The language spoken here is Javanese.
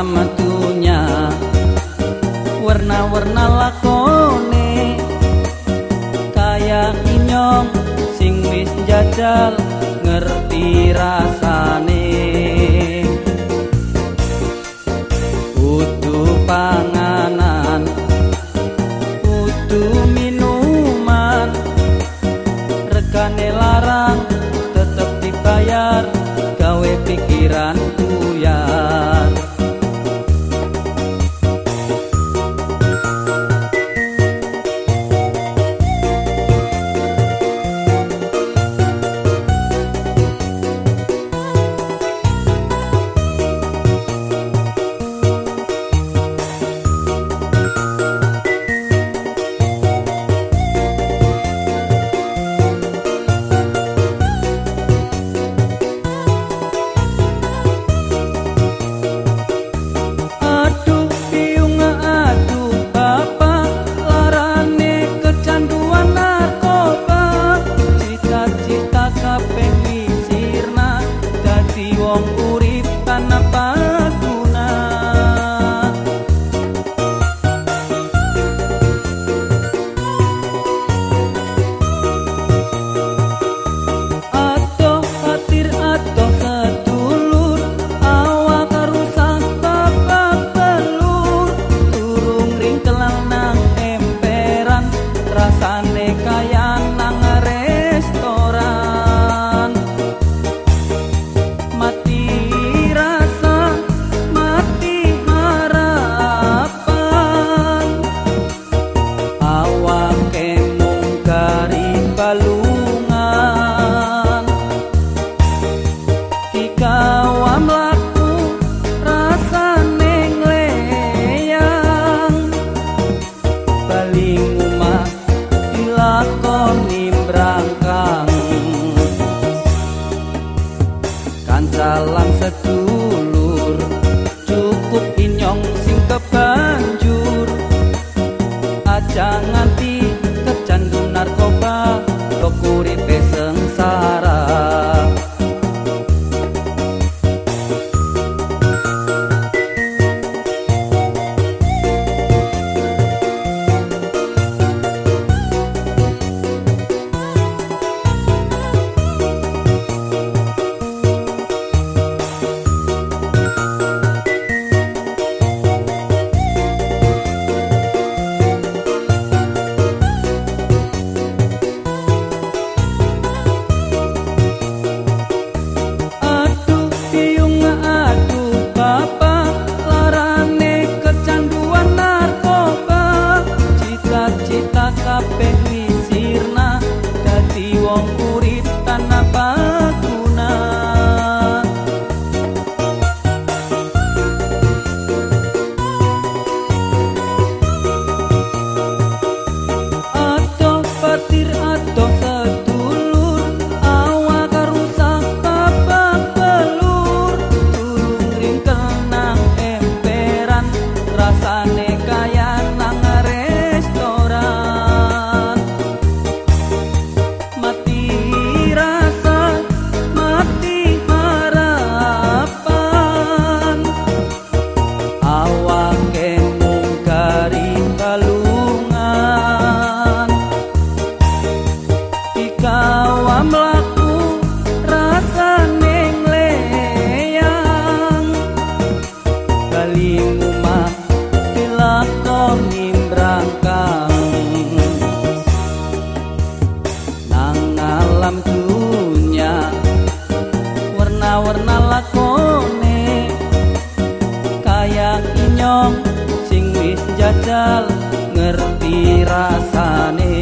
pamatunya warna-warna lakone kaya inyong sing wis jajal ngerti rasane. nothing. Kancalan sedulur cukup inyong sing kebanjur. Aja nganti kecandu narkoba kok uripe sengsara kabeh misirna dadi wong urip dalam dunia warna-warna lakone kayak inyong sing wis jajal ngerti rasane.